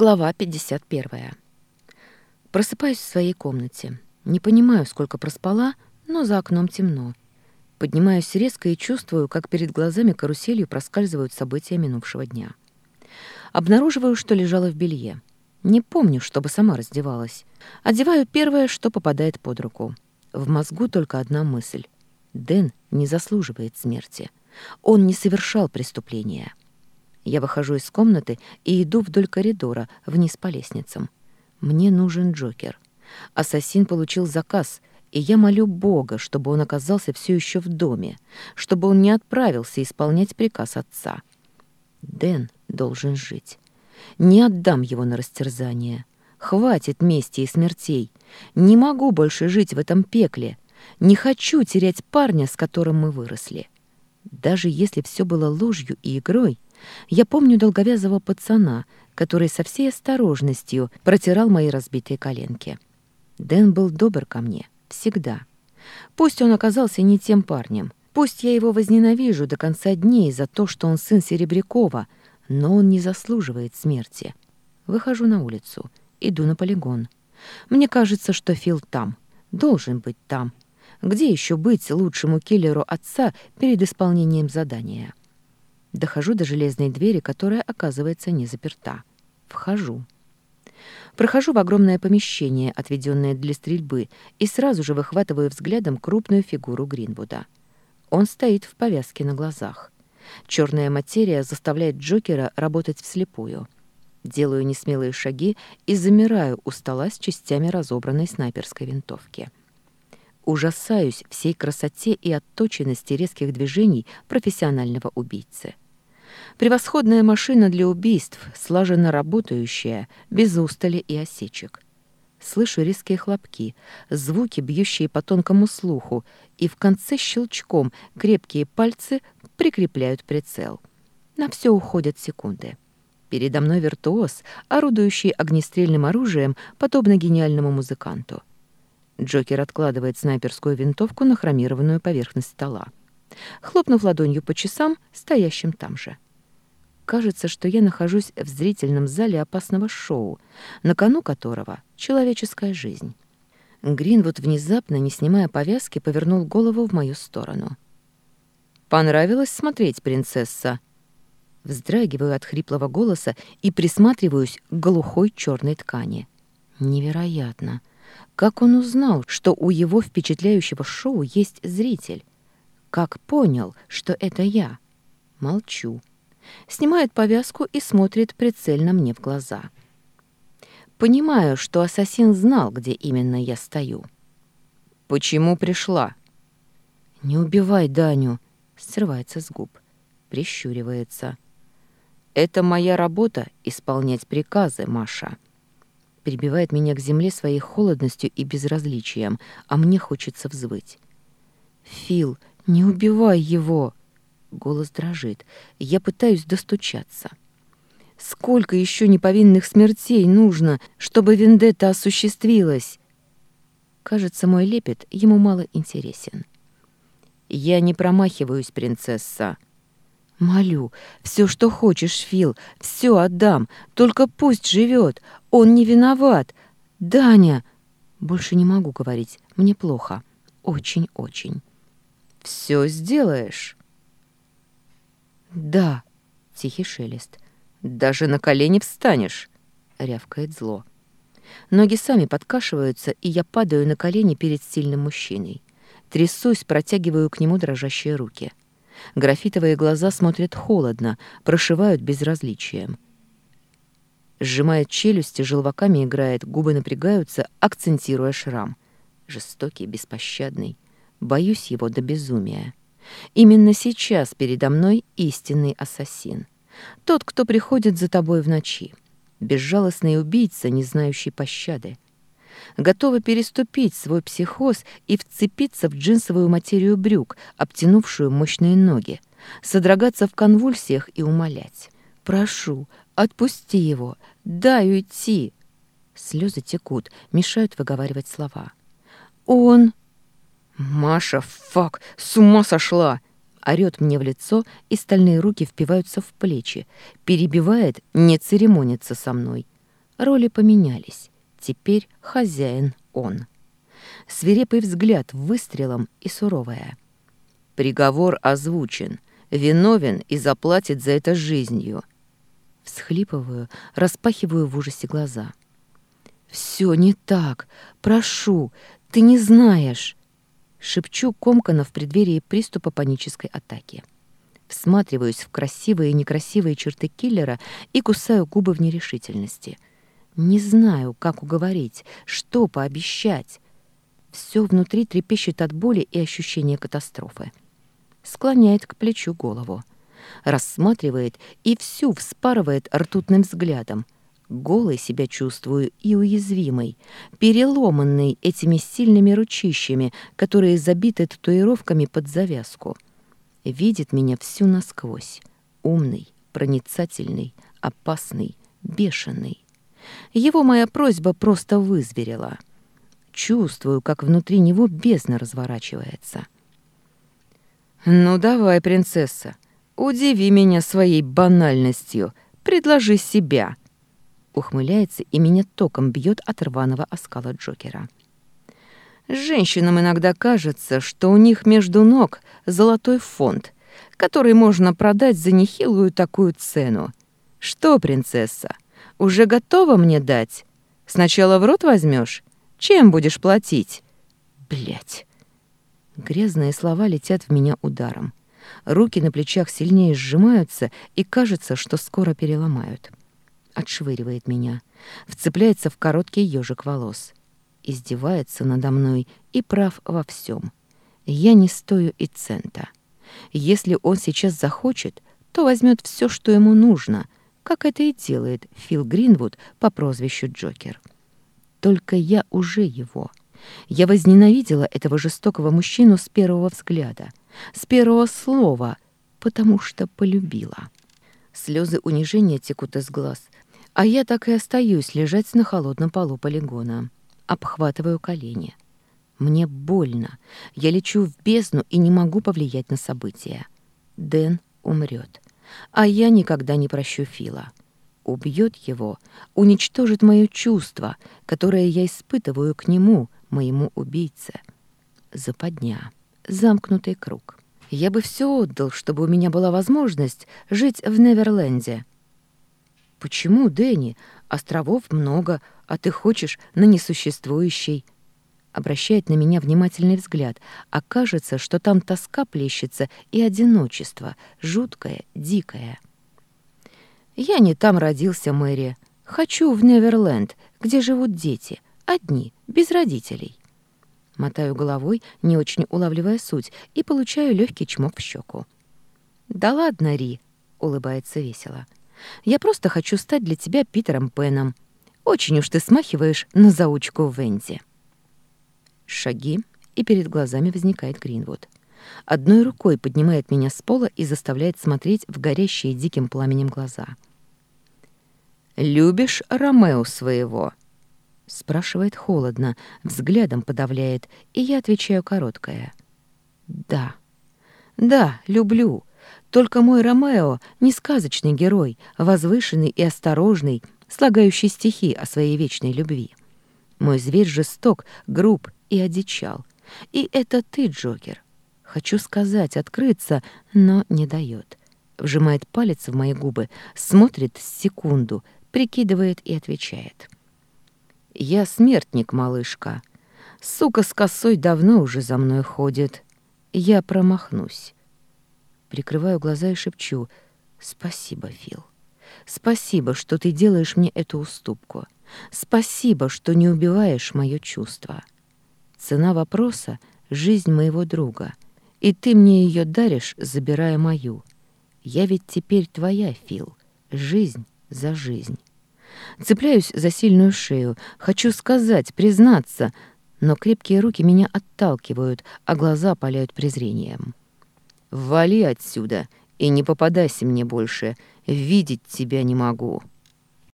Глава 51. Просыпаюсь в своей комнате. Не понимаю, сколько проспала, но за окном темно. Поднимаюсь резко и чувствую, как перед глазами каруселью проскальзывают события минувшего дня. Обнаруживаю, что лежала в белье. Не помню, чтобы сама раздевалась. Одеваю первое, что попадает под руку. В мозгу только одна мысль. Дэн не заслуживает смерти. Он не совершал преступления. Я выхожу из комнаты и иду вдоль коридора, вниз по лестницам. Мне нужен Джокер. Ассасин получил заказ, и я молю Бога, чтобы он оказался все еще в доме, чтобы он не отправился исполнять приказ отца. Дэн должен жить. Не отдам его на растерзание. Хватит мести и смертей. Не могу больше жить в этом пекле. Не хочу терять парня, с которым мы выросли. Даже если все было ложью и игрой, я помню долговязого пацана, который со всей осторожностью протирал мои разбитые коленки. Дэн был добр ко мне. Всегда. Пусть он оказался не тем парнем. Пусть я его возненавижу до конца дней за то, что он сын Серебрякова, но он не заслуживает смерти. Выхожу на улицу. Иду на полигон. Мне кажется, что Фил там. Должен быть там. Где еще быть лучшему киллеру отца перед исполнением задания? Дохожу до железной двери, которая, оказывается, не заперта. Вхожу. Прохожу в огромное помещение, отведенное для стрельбы, и сразу же выхватываю взглядом крупную фигуру Гринвуда. Он стоит в повязке на глазах. Черная материя заставляет Джокера работать вслепую. Делаю несмелые шаги и замираю у стола с частями разобранной снайперской винтовки. Ужасаюсь всей красоте и отточенности резких движений профессионального убийцы. Превосходная машина для убийств, слаженно работающая, без устали и осечек. Слышу резкие хлопки, звуки, бьющие по тонкому слуху, и в конце щелчком крепкие пальцы прикрепляют прицел. На все уходят секунды. Передо мной виртуоз, орудующий огнестрельным оружием, подобно гениальному музыканту. Джокер откладывает снайперскую винтовку на хромированную поверхность стола, хлопнув ладонью по часам, стоящим там же. Кажется, что я нахожусь в зрительном зале опасного шоу, на кону которого человеческая жизнь. Гринвуд внезапно, не снимая повязки, повернул голову в мою сторону. «Понравилось смотреть, принцесса?» Вздрагиваю от хриплого голоса и присматриваюсь к глухой черной ткани. «Невероятно!» Как он узнал, что у его впечатляющего шоу есть зритель? Как понял, что это я? Молчу. Снимает повязку и смотрит прицельно мне в глаза. Понимаю, что ассасин знал, где именно я стою. «Почему пришла?» «Не убивай Даню!» — срывается с губ. Прищуривается. «Это моя работа — исполнять приказы, Маша» прибивает меня к земле своей холодностью и безразличием, а мне хочется взвыть. «Фил, не убивай его!» Голос дрожит. Я пытаюсь достучаться. «Сколько еще неповинных смертей нужно, чтобы вендетта осуществилась?» Кажется, мой лепет ему мало интересен. «Я не промахиваюсь, принцесса», Молю, все, что хочешь, Фил, все отдам, только пусть живет, он не виноват. Даня, больше не могу говорить, мне плохо, очень-очень. Все сделаешь? Да, тихий шелест. Даже на колени встанешь, рявкает зло. Ноги сами подкашиваются, и я падаю на колени перед сильным мужчиной. Трясусь, протягиваю к нему дрожащие руки. — Графитовые глаза смотрят холодно, прошивают безразличием. Сжимает челюсти, желваками играет, губы напрягаются, акцентируя шрам. Жестокий, беспощадный. Боюсь его до безумия. Именно сейчас передо мной истинный ассасин. Тот, кто приходит за тобой в ночи. Безжалостный убийца, не знающий пощады готова переступить свой психоз и вцепиться в джинсовую материю брюк, обтянувшую мощные ноги, содрогаться в конвульсиях и умолять. «Прошу, отпусти его, дай уйти!» Слезы текут, мешают выговаривать слова. «Он...» «Маша, фак, с ума сошла!» орёт мне в лицо, и стальные руки впиваются в плечи, перебивает, не церемонится со мной. Роли поменялись. Теперь хозяин он. Свирепый взгляд выстрелом и суровая. Приговор озвучен. Виновен и заплатит за это жизнью. Всхлипываю, распахиваю в ужасе глаза. «Все не так. Прошу, ты не знаешь!» Шепчу комкано в преддверии приступа панической атаки. Всматриваюсь в красивые и некрасивые черты киллера и кусаю губы в нерешительности — не знаю, как уговорить, что пообещать. Все внутри трепещет от боли и ощущения катастрофы. Склоняет к плечу голову. Рассматривает и всю вспарывает ртутным взглядом. Голой себя чувствую и уязвимой, переломанной этими сильными ручищами, которые забиты татуировками под завязку. Видит меня всю насквозь. Умный, проницательный, опасный, бешеный. Его моя просьба просто вызверила. Чувствую, как внутри него бездна разворачивается. «Ну давай, принцесса, удиви меня своей банальностью, предложи себя!» Ухмыляется и меня током бьет от рваного оскала Джокера. Женщинам иногда кажется, что у них между ног золотой фонд, который можно продать за нехилую такую цену. Что, принцесса, уже готова мне дать. Сначала в рот возьмешь, чем будешь платить? Блять. Грязные слова летят в меня ударом. Руки на плечах сильнее сжимаются, и кажется, что скоро переломают. Отшвыривает меня, вцепляется в короткий ежик волос. Издевается надо мной и прав во всем. Я не стою и цента. Если он сейчас захочет, то возьмет все, что ему нужно, как это и делает Фил Гринвуд по прозвищу Джокер. Только я уже его. Я возненавидела этого жестокого мужчину с первого взгляда, с первого слова, потому что полюбила. Слезы унижения текут из глаз, а я так и остаюсь лежать на холодном полу полигона. Обхватываю колени. Мне больно. Я лечу в бездну и не могу повлиять на события. Дэн умрет. А я никогда не прощу Фила. Убьет его, уничтожит мое чувство, которое я испытываю к нему, моему убийце. Западня. Замкнутый круг. Я бы все отдал, чтобы у меня была возможность жить в Неверленде. Почему, Дэнни? Островов много, а ты хочешь на несуществующий обращает на меня внимательный взгляд, а кажется, что там тоска плещется и одиночество, жуткое, дикое. «Я не там родился, Мэри. Хочу в Неверленд, где живут дети, одни, без родителей». Мотаю головой, не очень улавливая суть, и получаю легкий чмок в щеку. «Да ладно, Ри», — улыбается весело. «Я просто хочу стать для тебя Питером Пеном. Очень уж ты смахиваешь на заучку Венди» шаги, и перед глазами возникает Гринвуд. Одной рукой поднимает меня с пола и заставляет смотреть в горящие диким пламенем глаза. «Любишь Ромео своего?» Спрашивает холодно, взглядом подавляет, и я отвечаю короткое. «Да». «Да, люблю. Только мой Ромео не сказочный герой, возвышенный и осторожный, слагающий стихи о своей вечной любви. Мой зверь жесток, груб и одичал. И это ты, Джокер. Хочу сказать, открыться, но не дает. Вжимает палец в мои губы, смотрит секунду, прикидывает и отвечает. «Я смертник, малышка. Сука с косой давно уже за мной ходит. Я промахнусь». Прикрываю глаза и шепчу «Спасибо, Фил. Спасибо, что ты делаешь мне эту уступку. Спасибо, что не убиваешь мое чувство». Цена вопроса — жизнь моего друга. И ты мне ее даришь, забирая мою. Я ведь теперь твоя, Фил. Жизнь за жизнь. Цепляюсь за сильную шею. Хочу сказать, признаться, но крепкие руки меня отталкивают, а глаза паляют презрением. «Вали отсюда и не попадайся мне больше. Видеть тебя не могу».